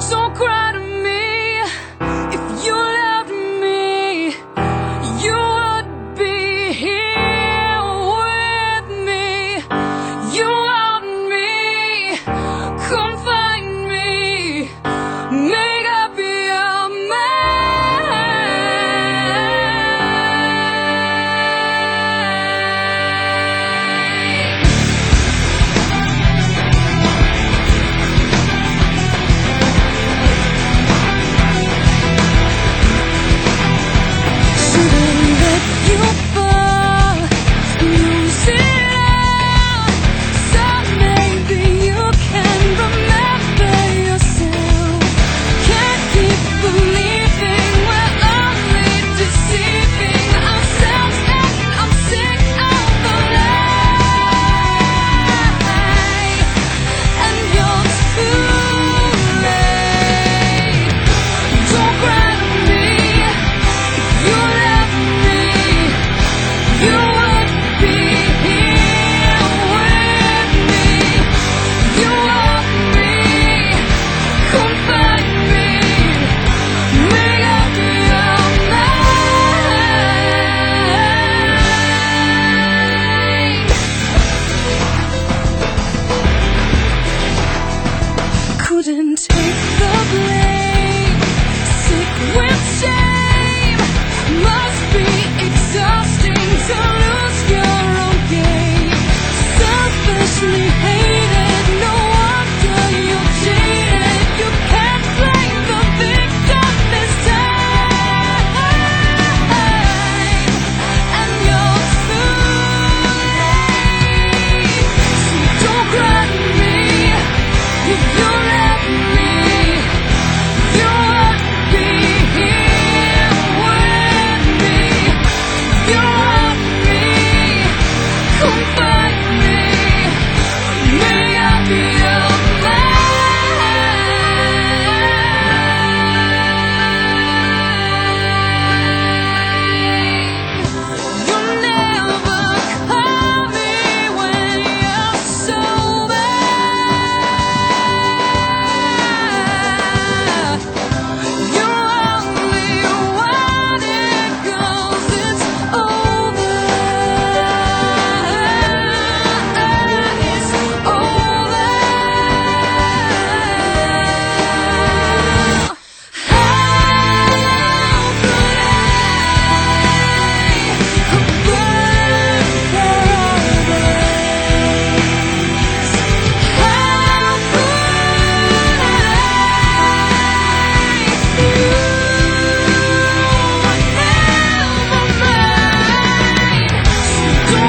cry